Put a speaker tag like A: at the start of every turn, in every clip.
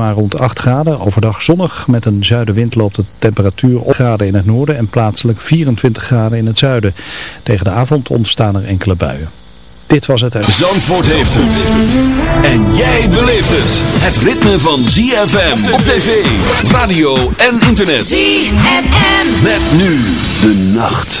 A: Maxima rond 8 graden. Overdag zonnig. Met een zuidenwind loopt de temperatuur op graden in het noorden en plaatselijk 24 graden in het zuiden. Tegen de avond ontstaan er enkele buien. Dit was het.
B: Zandvoort heeft het. En jij beleeft het. Het ritme van ZFM op tv, radio en internet.
C: ZFM.
B: Met nu de nacht.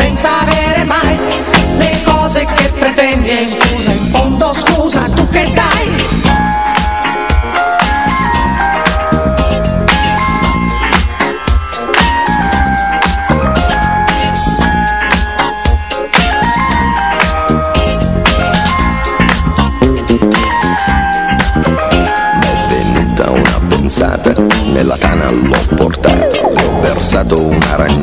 D: senza avere mai le cose che pretendi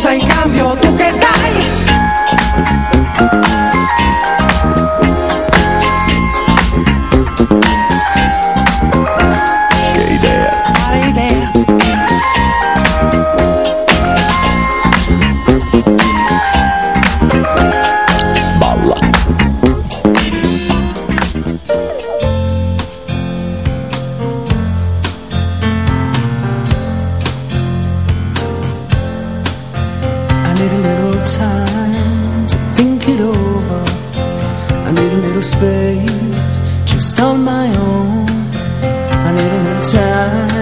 E: Vamos little space just on my own. A little time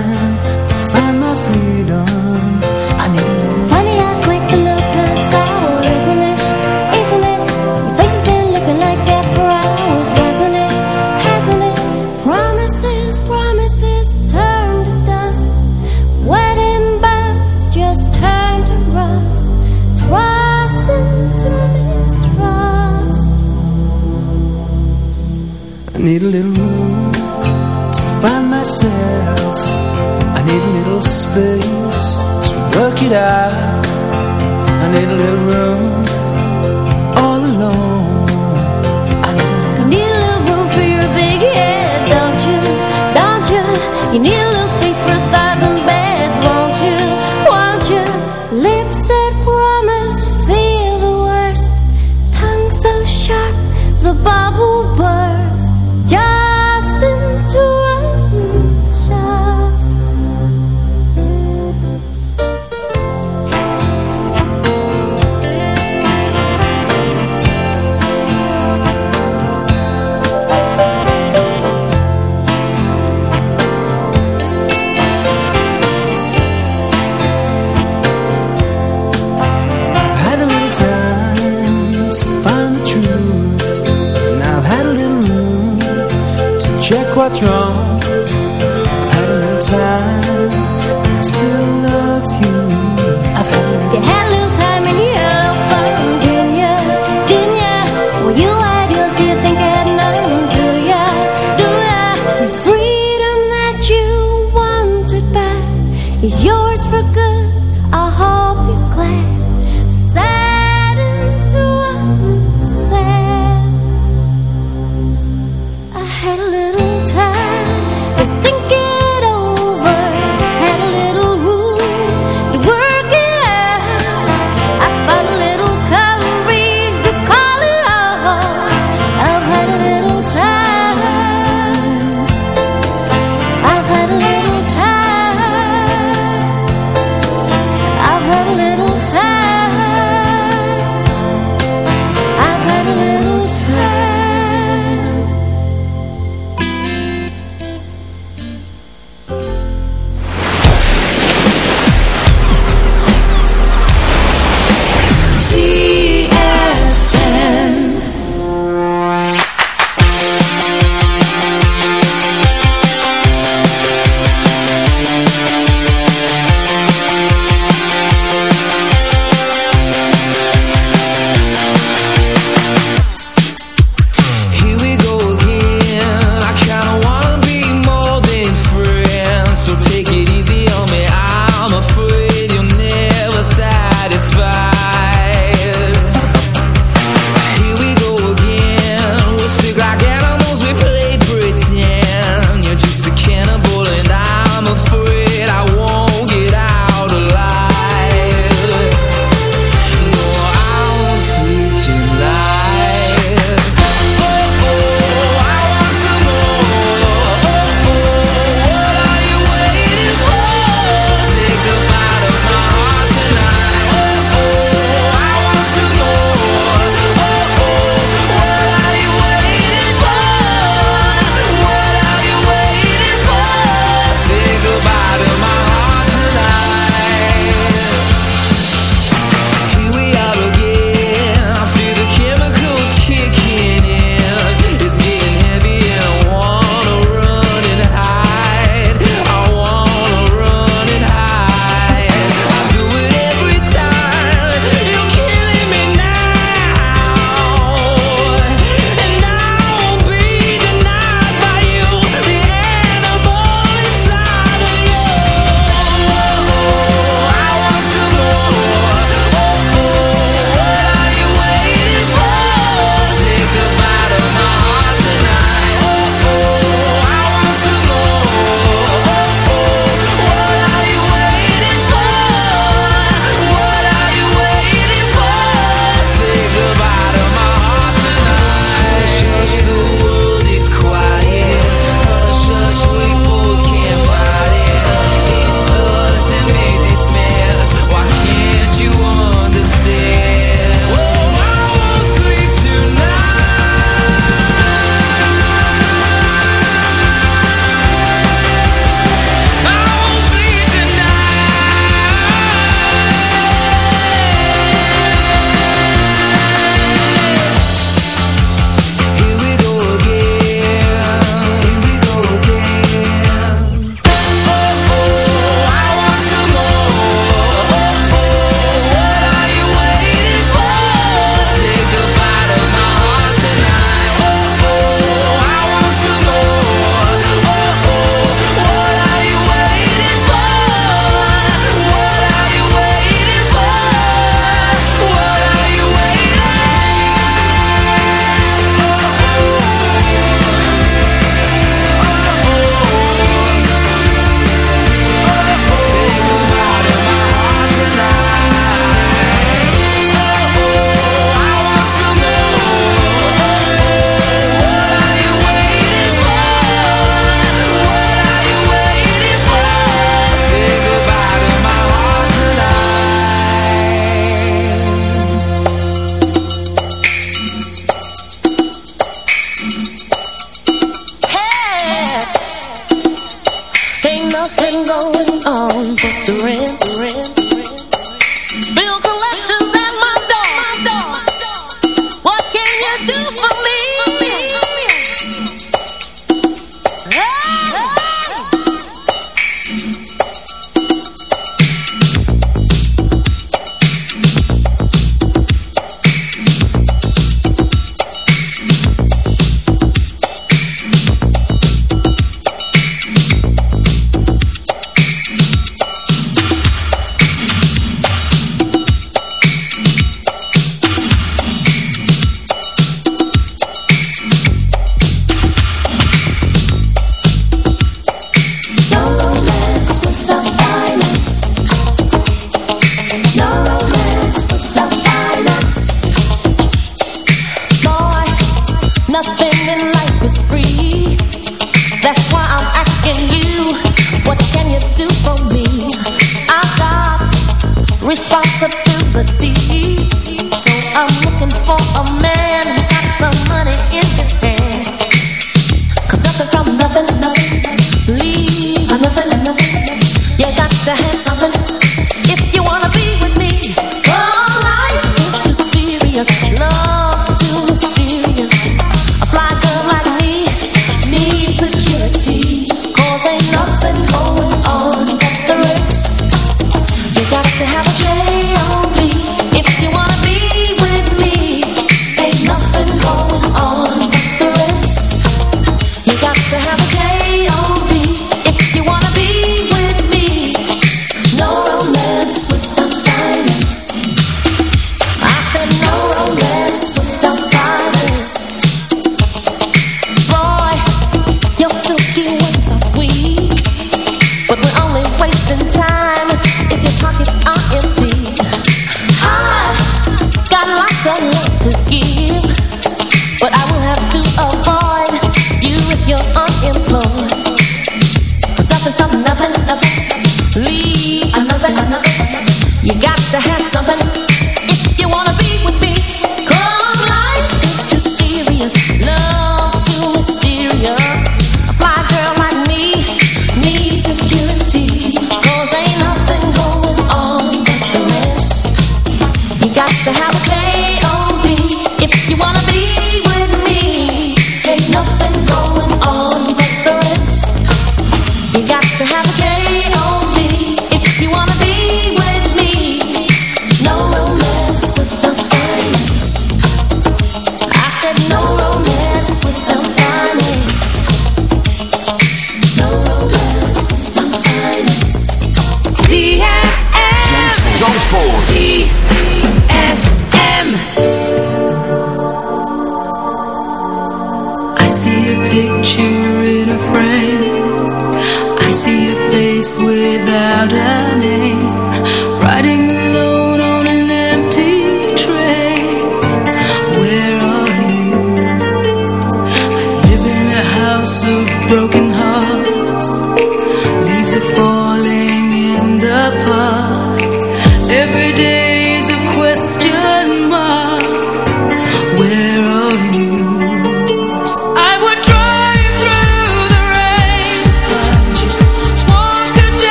E: myself. I need a little space to work it out. I need a little room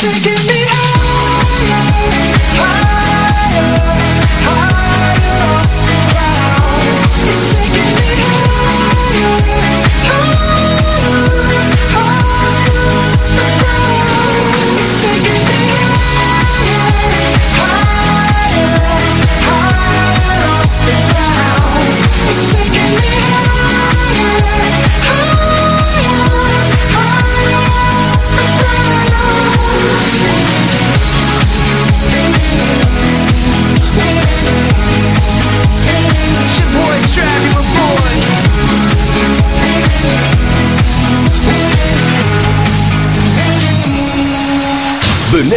F: take it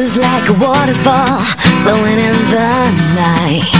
G: is like a waterfall flowing in the night.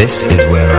H: This is where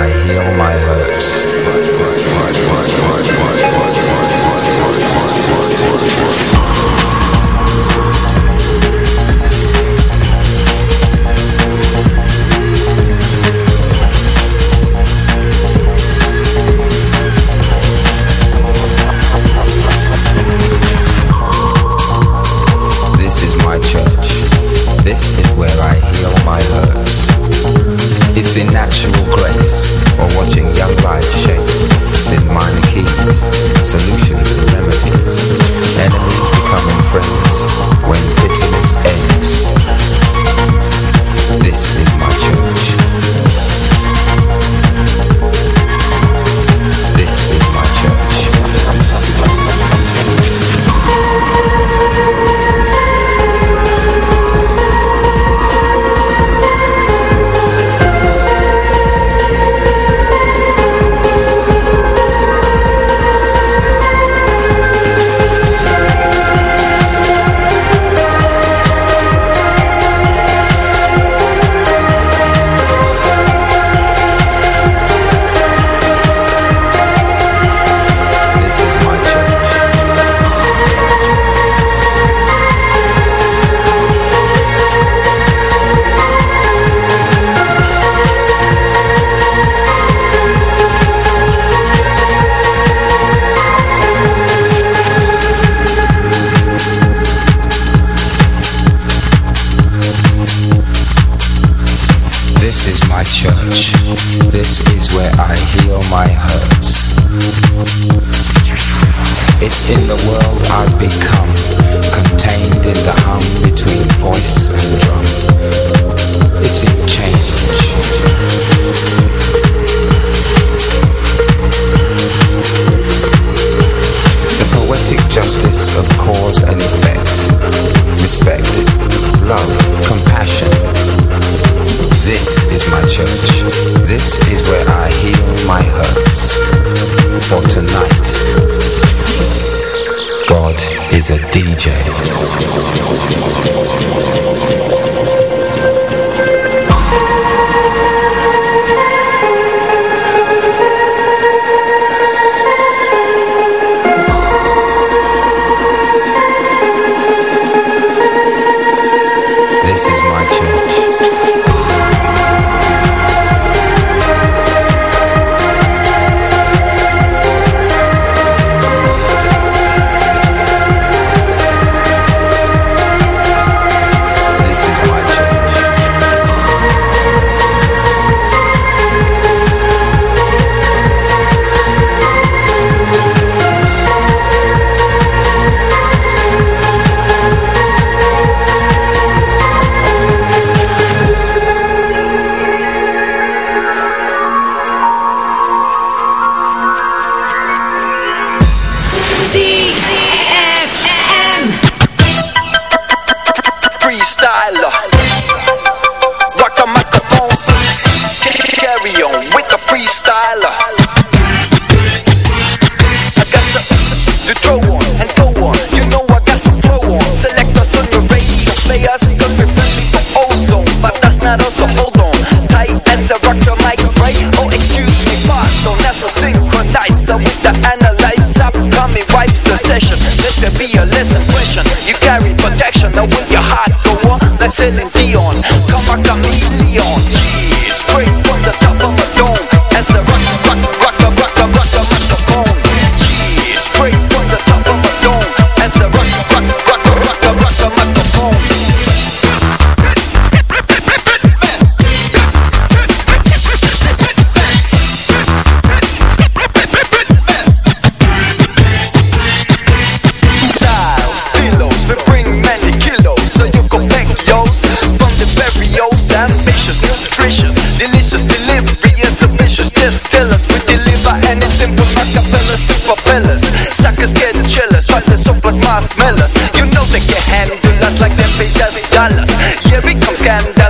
I: smellers You know they get handle us like them pay us dollars. Yeah, we come scandalous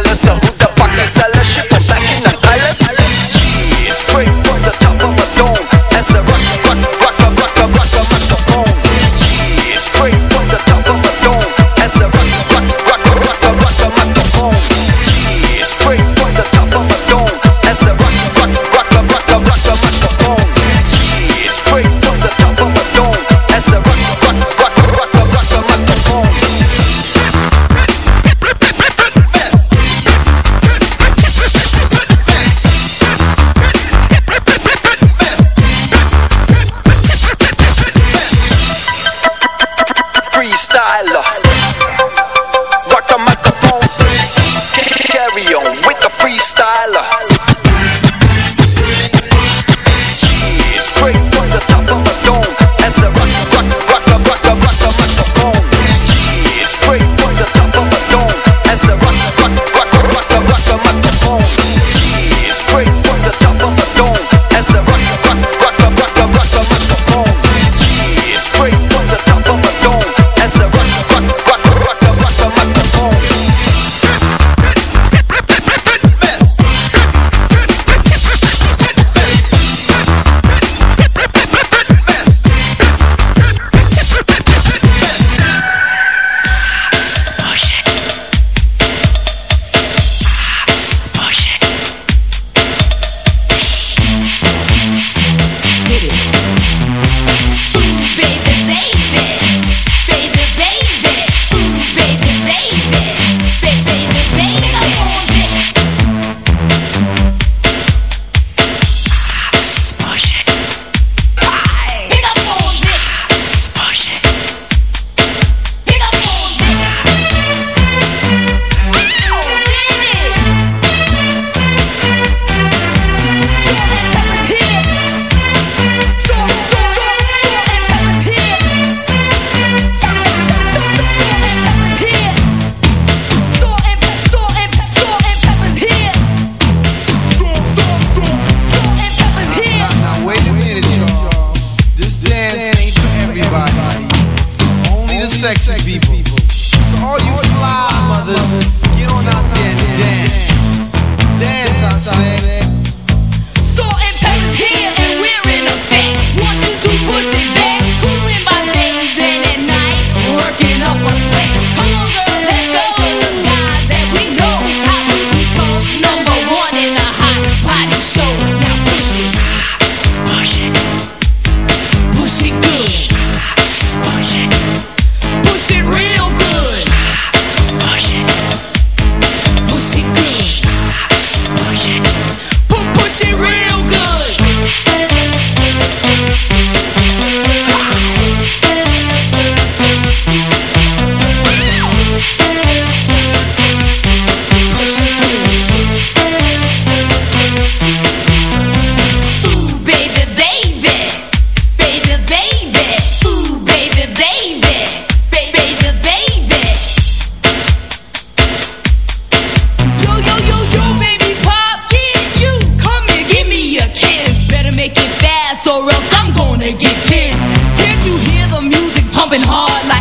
J: been hard like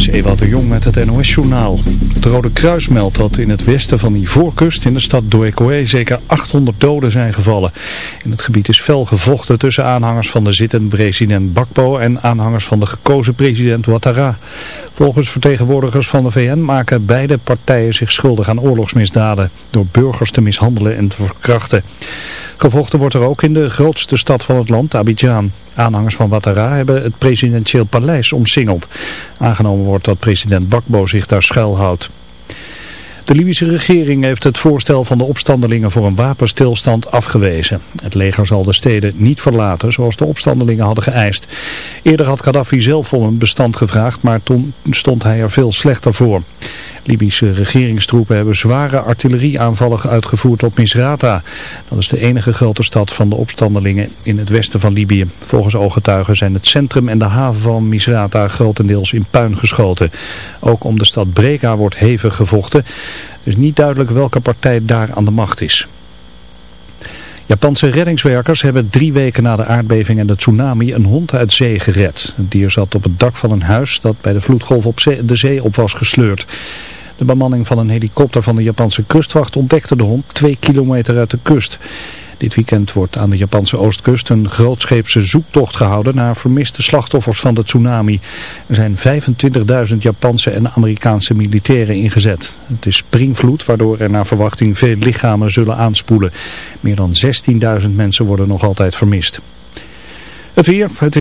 A: Is Ewald de Jong met het NOS-journaal. Het Rode Kruis meldt dat in het westen van Ivoorkust in de stad Doekoe zeker 800 doden zijn gevallen. In het gebied is fel gevochten tussen aanhangers van de zittende president Bakbo en aanhangers van de gekozen president Ouattara. Volgens vertegenwoordigers van de VN maken beide partijen zich schuldig aan oorlogsmisdaden door burgers te mishandelen en te verkrachten. Gevochten wordt er ook in de grootste stad van het land, Abidjan. Aanhangers van Ouattara hebben het presidentieel paleis omsingeld. Aangenomen wordt dat president Bakbo zich daar schuilhoudt. De Libische regering heeft het voorstel van de opstandelingen voor een wapenstilstand afgewezen. Het leger zal de steden niet verlaten zoals de opstandelingen hadden geëist. Eerder had Gaddafi zelf om een bestand gevraagd, maar toen stond hij er veel slechter voor. Libische regeringstroepen hebben zware artillerieaanvallen uitgevoerd op Misrata. Dat is de enige grote stad van de opstandelingen in het westen van Libië. Volgens ooggetuigen zijn het centrum en de haven van Misrata grotendeels in puin geschoten. Ook om de stad Breka wordt hevig gevochten. Het is niet duidelijk welke partij daar aan de macht is. Japanse reddingswerkers hebben drie weken na de aardbeving en de tsunami een hond uit zee gered. Het dier zat op het dak van een huis dat bij de vloedgolf op de zee op was gesleurd. De bemanning van een helikopter van de Japanse kustwacht ontdekte de hond twee kilometer uit de kust. Dit weekend wordt aan de Japanse oostkust een grootscheepse zoektocht gehouden naar vermiste slachtoffers van de tsunami. Er zijn 25.000 Japanse en Amerikaanse militairen ingezet. Het is springvloed waardoor er naar verwachting veel lichamen zullen aanspoelen. Meer dan 16.000 mensen worden nog altijd vermist. Het weer, het